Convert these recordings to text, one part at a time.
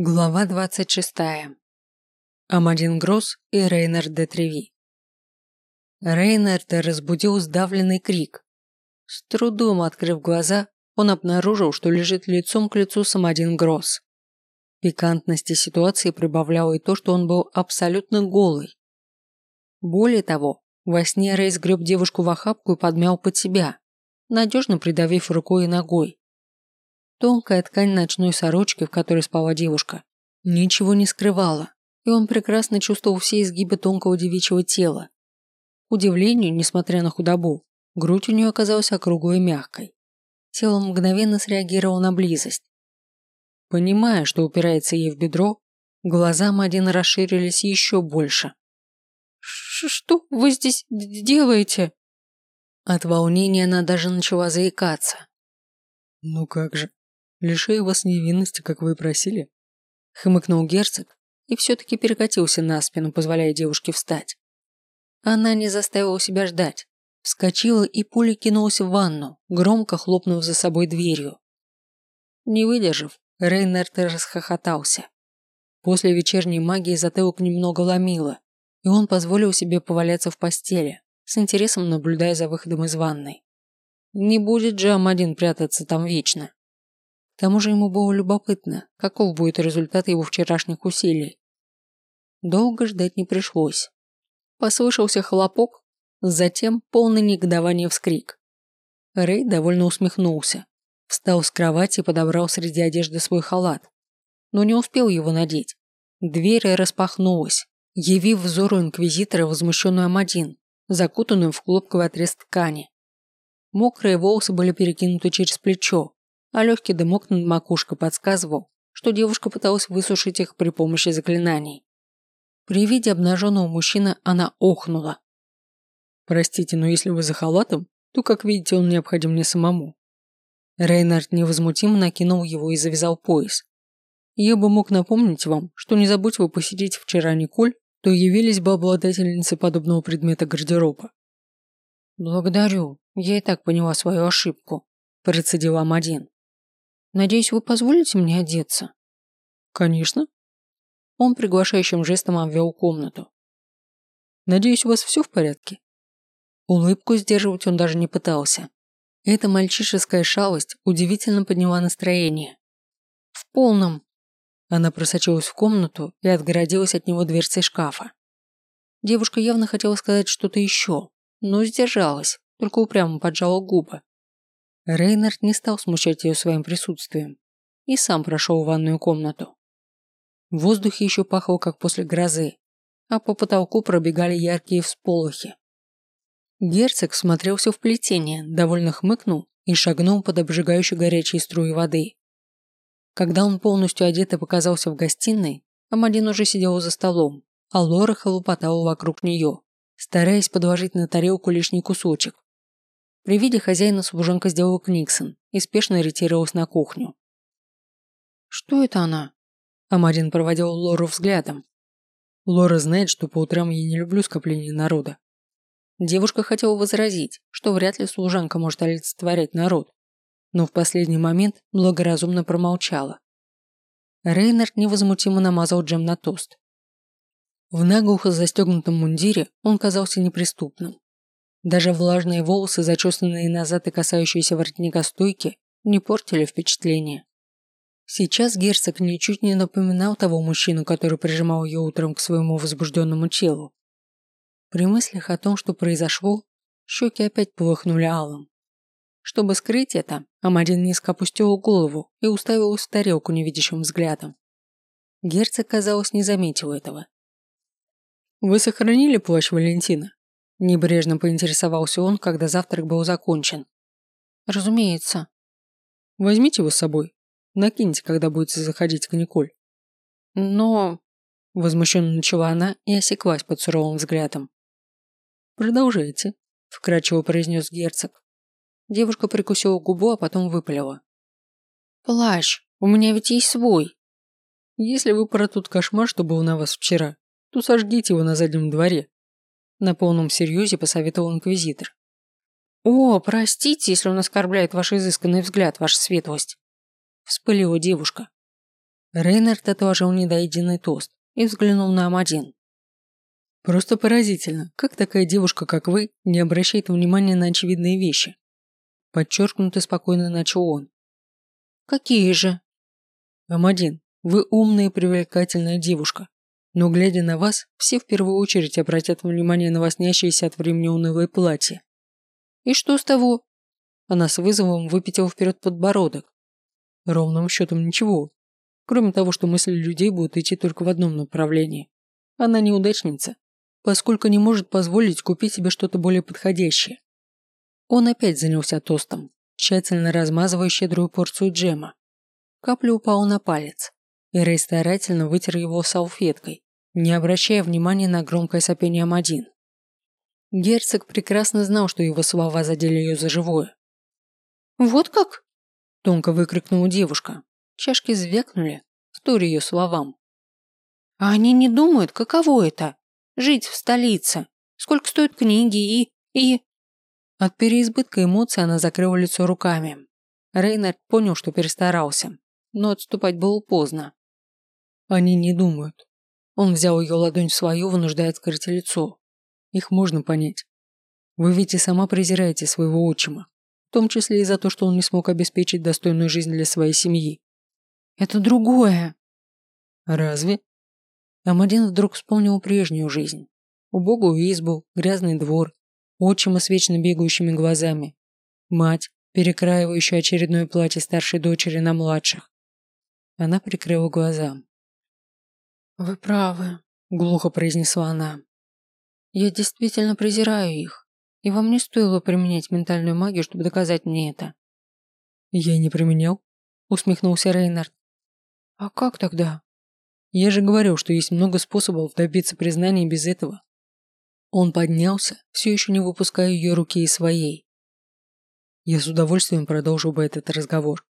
Глава 26. Амадин Гросс и Рейнер де Треви. Рейнарда разбудил сдавленный крик. С трудом открыв глаза, он обнаружил, что лежит лицом к лицу с Амадин Гросс. Пикантности ситуации прибавляло и то, что он был абсолютно голый. Более того, во сне Рей сгреб девушку в охапку и подмял под себя, надежно придавив рукой и ногой. Тонкая ткань ночной сорочки, в которой спала девушка, ничего не скрывала, и он прекрасно чувствовал все изгибы тонкого девичьего тела. К удивлению, несмотря на худобу, грудь у нее оказалась округлой и мягкой. Тело мгновенно среагировало на близость. Понимая, что упирается ей в бедро, глаза Мадины расширились еще больше. «Что вы здесь делаете?» От волнения она даже начала заикаться. «Ну как же, Лишаю вас невинности, как вы и просили. Хмыкнул герцог и все-таки перекатился на спину, позволяя девушке встать. Она не заставила себя ждать. Вскочила и пулей кинулась в ванну, громко хлопнув за собой дверью. Не выдержав, Рейнард расхохотался. После вечерней магии затылок немного ломило, и он позволил себе поваляться в постели, с интересом наблюдая за выходом из ванной. Не будет же Амадин прятаться там вечно. К тому же ему было любопытно, каков будет результат его вчерашних усилий. Долго ждать не пришлось. Послышался хлопок, затем полный негодования вскрик. Рэй довольно усмехнулся, встал с кровати и подобрал среди одежды свой халат, но не успел его надеть. Дверь распахнулась, явив взору инквизитора возмущенную Амадин, закутанную в хлопковый отрез ткани. Мокрые волосы были перекинуты через плечо, а легкий дымок над макушкой подсказывал, что девушка пыталась высушить их при помощи заклинаний. При виде обнаженного мужчины она охнула. «Простите, но если вы за халатом, то, как видите, он необходим мне самому». Рейнард невозмутимо накинул его и завязал пояс. «Я бы мог напомнить вам, что не забудь вы посетить вчера Николь, то явились бы обладательницы подобного предмета гардероба». «Благодарю, я и так поняла свою ошибку», – процедила Мадин. Надеюсь, вы позволите мне одеться?» «Конечно». Он приглашающим жестом обвел комнату. «Надеюсь, у вас все в порядке?» Улыбку сдерживать он даже не пытался. Эта мальчишеская шалость удивительно подняла настроение. «В полном». Она просочилась в комнату и отгородилась от него дверцей шкафа. Девушка явно хотела сказать что-то еще, но сдержалась, только упрямо поджала губы. Рейнард не стал смущать ее своим присутствием и сам прошел в ванную комнату. В воздухе еще пахло, как после грозы, а по потолку пробегали яркие всполохи. Герцог смотрелся в плетение, довольно хмыкнул и шагнул под обжигающей горячей струей воды. Когда он полностью одет и показался в гостиной, Амадин уже сидел за столом, а Лора хлопотала вокруг нее, стараясь подложить на тарелку лишний кусочек. При виде хозяина служанка сделала книксон и спешно ретировалась на кухню. «Что это она?» Амарин проводил Лору взглядом. Лора знает, что по утрам я не люблю скопление народа. Девушка хотела возразить, что вряд ли служанка может олицетворять народ, но в последний момент благоразумно промолчала. Рейнард невозмутимо намазал джем на тост. В наглухо застегнутом мундире он казался неприступным. Даже влажные волосы, зачесанные назад и касающиеся воротника стойки, не портили впечатление. Сейчас герцог ничуть не напоминал того мужчину, который прижимал ее утром к своему возбужденному телу. При мыслях о том, что произошло, щеки опять полыхнули алым. Чтобы скрыть это, Амадин низко опустила голову и уставилась в тарелку невидящим взглядом. Герцог, казалось, не заметил этого. «Вы сохранили плащ Валентина?» Небрежно поинтересовался он, когда завтрак был закончен. Разумеется. Возьмите его с собой. Накиньте, когда будете заходить к Николь. Но... Возмущенно начала она и осеклась под суровым взглядом. Продолжайте, вкрадчиво произнес герцог. Девушка прикусила губу, а потом выпалила. Плащ, у меня ведь есть свой. Если вы про тот кошмар, что был на вас вчера, то сожгите его на заднем дворе. На полном серьезе посоветовал инквизитор. «О, простите, если он оскорбляет ваш изысканный взгляд, ваша светлость!» Вспылила девушка. Рейнард отложил недоеденный тост и взглянул на Амадин. Просто поразительно, как такая девушка, как вы, не обращает внимания на очевидные вещи. Подчеркнуто спокойно начал он. Какие же? Амадин, вы умная и привлекательная девушка. Но глядя на вас, все в первую очередь обратят внимание на вас снящееся от времени унылое платье. И что с того? Она с вызовом выпятила вперед подбородок. Ровным счетом ничего. Кроме того, что мысли людей будут идти только в одном направлении. Она неудачница, поскольку не может позволить купить себе что-то более подходящее. Он опять занялся тостом, тщательно размазывая щедрую порцию джема. Капля упала на палец, и Рэй старательно вытер его салфеткой, не обращая внимания на громкое сопение Амадин. Герцог прекрасно знал, что его слова задели ее за живое. «Вот как?» – тонко выкрикнула девушка. Чашки звякнули, вторя ее словам. «А они не думают, каково это? Жить в столице? Сколько стоят книги и... и...» От переизбытка эмоций она закрыла лицо руками. Рейнард понял, что перестарался, но отступать было поздно. Они не думают. Он взял ее ладонь в свою, вынуждая открыть лицо. Их можно понять. Вы ведь и сама презираете своего отчима, в том числе и за то, что он не смог обеспечить достойную жизнь для своей семьи. Это другое. Разве? Амадин вдруг вспомнил прежнюю жизнь. Убогую избу, грязный двор, отчима с вечно бегающими глазами, мать, перекраивающая очередное платье старшей дочери на младших. Она прикрыла глаза. «Вы правы», – глухо произнесла она. «Я действительно презираю их, и вам не стоило применять ментальную магию, чтобы доказать мне это». «Я и не применял», – усмехнулся Рейнард. «А как тогда?» «Я же говорил, что есть много способов добиться признания без этого». Он поднялся, все еще не выпуская ее руки из своей. Я с удовольствием продолжил бы этот разговор.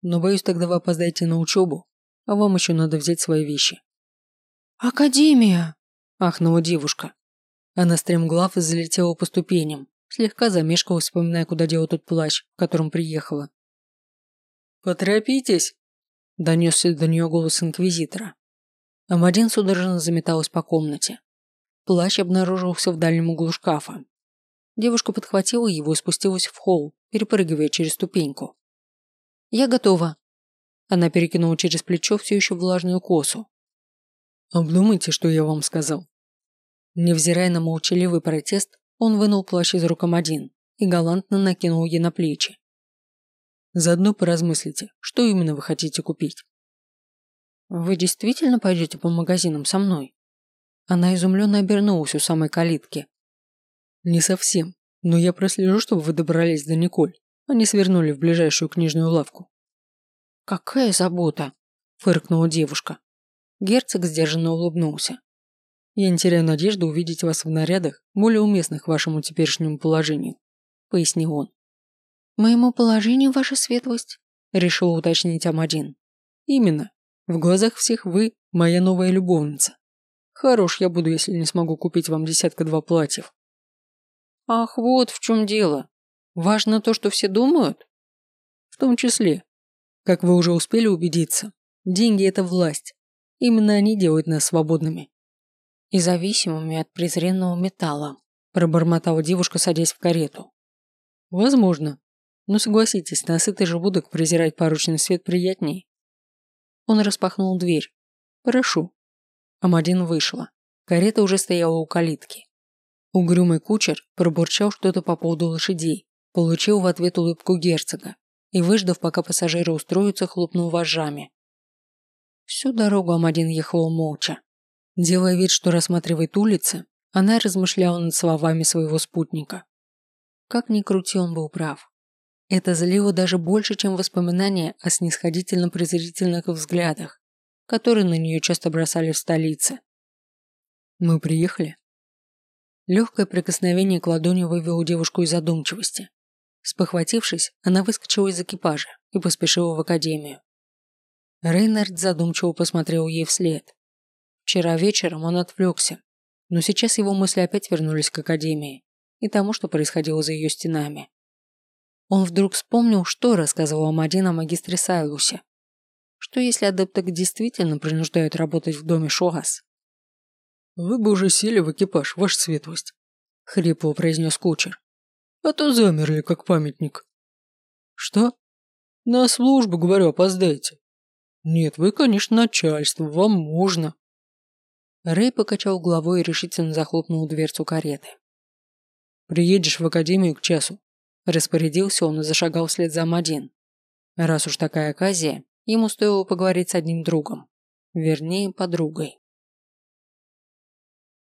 Но боюсь, тогда вы опоздаете на учебу, а вам еще надо взять свои вещи. «Академия!» – ахнула девушка. Она стремглав и залетела по ступеням, слегка замешкалась, вспоминая, куда делал тот плащ, в котором приехала. «Поторопитесь!» – донесся до нее голос инквизитора. Амадин судорожно заметалась по комнате. Плащ обнаружился в дальнем углу шкафа. Девушка подхватила его и спустилась в холл, перепрыгивая через ступеньку. «Я готова». Она перекинула через плечо все еще влажную косу. «Обдумайте, что я вам сказал». Невзирая на молчаливый протест, он вынул плащ из рук один и галантно накинул ей на плечи. Заодно поразмыслите, что именно вы хотите купить. Вы действительно пойдете по магазинам со мной? Она изумленно обернулась у самой калитки. Не совсем, но я прослежу, чтобы вы добрались до Николь. Они свернули в ближайшую книжную лавку. Какая забота, фыркнула девушка. Герцог сдержанно улыбнулся. Я не теряю надежды увидеть вас в нарядах, более уместных вашему теперешнему положению, пояснил он. Моему положению, ваша светлость? Решил уточнить Амадин. Именно. В глазах всех вы моя новая любовница. Хорош я буду, если не смогу купить вам десятка-два платьев. Ах, вот в чем дело. Важно то, что все думают? В том числе. Как вы уже успели убедиться, деньги – это власть. Именно они делают нас свободными. И зависимыми от презренного металла, пробормотала девушка, садясь в карету. Возможно. Но согласитесь, на сытый желудок презирать поручный свет приятней. Он распахнул дверь. Прошу. Амадин вышла. Карета уже стояла у калитки. Угрюмый кучер пробурчал что-то по поводу лошадей, получил в ответ улыбку герцога и, выждав, пока пассажиры устроятся, хлопнул вожжами. Всю дорогу Амадин ехал молча. Делая вид, что рассматривает улицы, она размышляла над словами своего спутника. Как ни крути, он был прав. Это злило даже больше, чем воспоминания о снисходительно-презрительных взглядах, которые на нее часто бросали в столице. «Мы приехали?» Легкое прикосновение к ладони вывело девушку из задумчивости. Спохватившись, она выскочила из экипажа и поспешила в академию. Рейнард задумчиво посмотрел ей вслед. Вчера вечером он отвлекся, но сейчас его мысли опять вернулись к академии и тому, что происходило за ее стенами. Он вдруг вспомнил, что рассказывал Амадин о магистре Сайлусе. Что если адепток действительно принуждают работать в доме Шогас? «Вы бы уже сели в экипаж, ваша светлость», — хрипло произнес кучер. «А то замерли, как памятник». «Что?» «На службу, говорю, опоздаете». «Нет, вы, конечно, начальство, вам можно». Рэй покачал головой и решительно захлопнул дверцу кареты. «Приедешь в академию к часу», – распорядился он и зашагал вслед за Мадин. Раз уж такая оказия, ему стоило поговорить с одним другом, вернее, подругой.